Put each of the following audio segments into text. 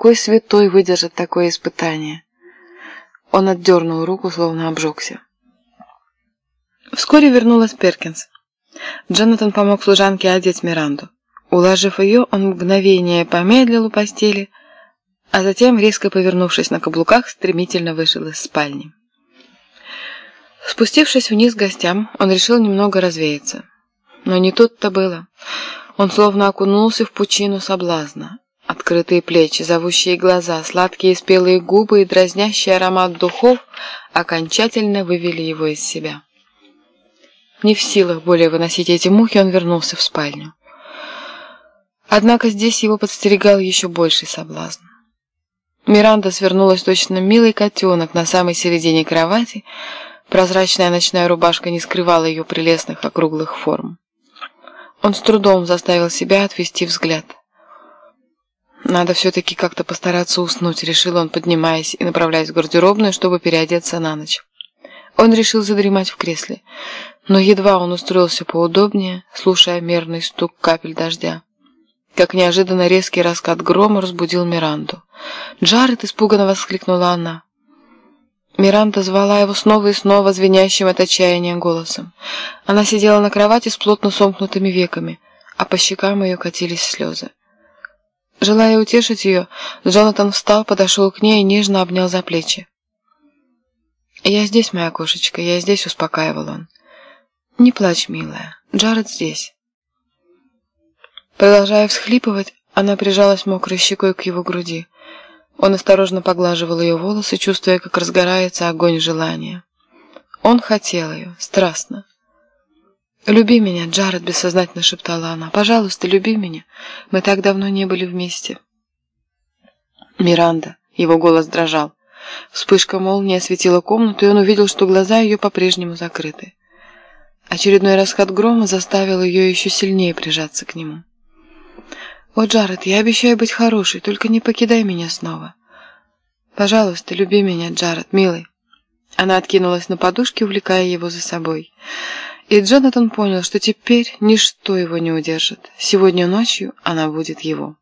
какой святой выдержит такое испытание? Он отдернул руку, словно обжегся. Вскоре вернулась Перкинс. Джонатан помог служанке одеть Миранду. Уложив ее, он мгновение помедлил у постели, а затем, резко повернувшись на каблуках, стремительно вышел из спальни. Спустившись вниз к гостям, он решил немного развеяться. Но не тут-то было. Он словно окунулся в пучину соблазна. Открытые плечи, зовущие глаза, сладкие спелые губы и дразнящий аромат духов окончательно вывели его из себя. Не в силах более выносить эти мухи, он вернулся в спальню. Однако здесь его подстерегал еще больший соблазн. Миранда свернулась точно милый котенок на самой середине кровати, прозрачная ночная рубашка не скрывала ее прелестных округлых форм. Он с трудом заставил себя отвести взгляд. «Надо все-таки как-то постараться уснуть», — решил он, поднимаясь и направляясь в гардеробную, чтобы переодеться на ночь. Он решил задремать в кресле, но едва он устроился поудобнее, слушая мерный стук капель дождя. Как неожиданно резкий раскат грома разбудил Миранду. «Джаред!» — испуганно воскликнула она. Миранда звала его снова и снова звенящим от отчаяния голосом. Она сидела на кровати с плотно сомкнутыми веками, а по щекам ее катились слезы. Желая утешить ее, Джонатан встал, подошел к ней и нежно обнял за плечи. «Я здесь, моя кошечка, я здесь», — успокаивал он. «Не плачь, милая, Джаред здесь». Продолжая всхлипывать, она прижалась мокрой щекой к его груди. Он осторожно поглаживал ее волосы, чувствуя, как разгорается огонь желания. Он хотел ее, страстно. «Люби меня, Джаред», — бессознательно шептала она. «Пожалуйста, люби меня. Мы так давно не были вместе». «Миранда», — его голос дрожал. Вспышка молнии осветила комнату, и он увидел, что глаза ее по-прежнему закрыты. Очередной расход грома заставил ее еще сильнее прижаться к нему. «О, Джаред, я обещаю быть хорошей, только не покидай меня снова. Пожалуйста, люби меня, Джаред, милый». Она откинулась на подушке, увлекая его за собой. И Джонатан понял, что теперь ничто его не удержит. Сегодня ночью она будет его.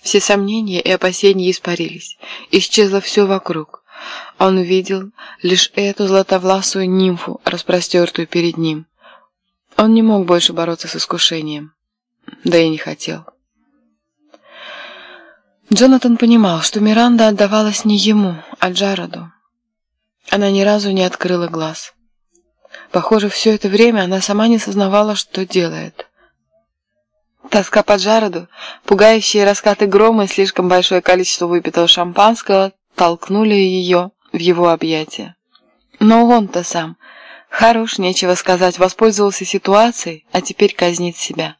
Все сомнения и опасения испарились. Исчезло все вокруг. Он видел лишь эту златовласую нимфу, распростертую перед ним. Он не мог больше бороться с искушением. Да и не хотел. Джонатан понимал, что Миранда отдавалась не ему, а Джароду. Она ни разу не открыла глаз. Похоже, все это время она сама не сознавала, что делает. Тоска по Джароду, пугающие раскаты грома и слишком большое количество выпитого шампанского толкнули ее в его объятия. Но он-то сам, хорош, нечего сказать, воспользовался ситуацией, а теперь казнит себя.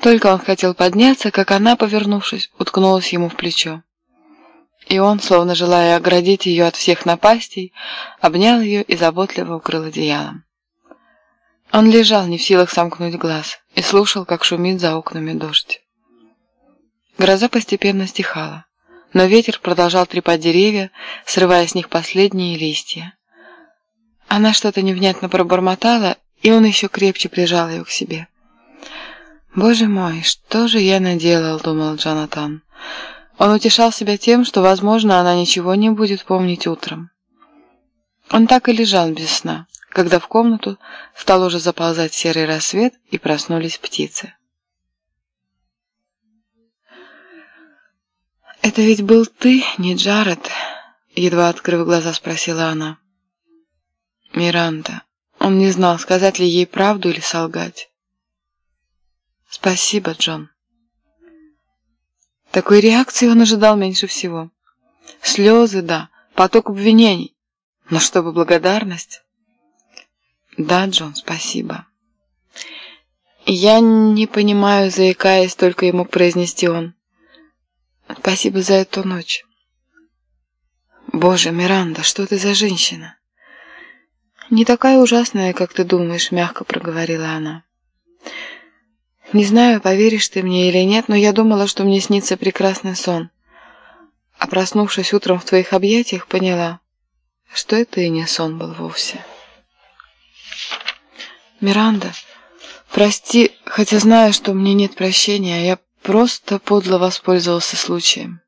Только он хотел подняться, как она, повернувшись, уткнулась ему в плечо. И он, словно желая оградить ее от всех напастей, обнял ее и заботливо укрыл одеялом. Он лежал, не в силах сомкнуть глаз, и слушал, как шумит за окнами дождь. Гроза постепенно стихала, но ветер продолжал трепать деревья, срывая с них последние листья. Она что-то невнятно пробормотала, и он еще крепче прижал ее к себе. «Боже мой, что же я наделал?» — думал Джонатан. Он утешал себя тем, что, возможно, она ничего не будет помнить утром. Он так и лежал без сна, когда в комнату стал уже заползать серый рассвет и проснулись птицы. «Это ведь был ты, не Джаред?» Едва открыв глаза, спросила она. Миранда. Он не знал, сказать ли ей правду или солгать. «Спасибо, Джон». Такой реакции он ожидал меньше всего. Слезы, да, поток обвинений. Но чтобы благодарность? Да, Джон, спасибо. Я не понимаю, заикаясь, только ему произнести он. Спасибо за эту ночь. Боже, Миранда, что ты за женщина? Не такая ужасная, как ты думаешь, мягко проговорила она. Не знаю, поверишь ты мне или нет, но я думала, что мне снится прекрасный сон. А проснувшись утром в твоих объятиях, поняла, что это и не сон был вовсе. Миранда, прости, хотя знаю, что мне нет прощения, я просто подло воспользовался случаем.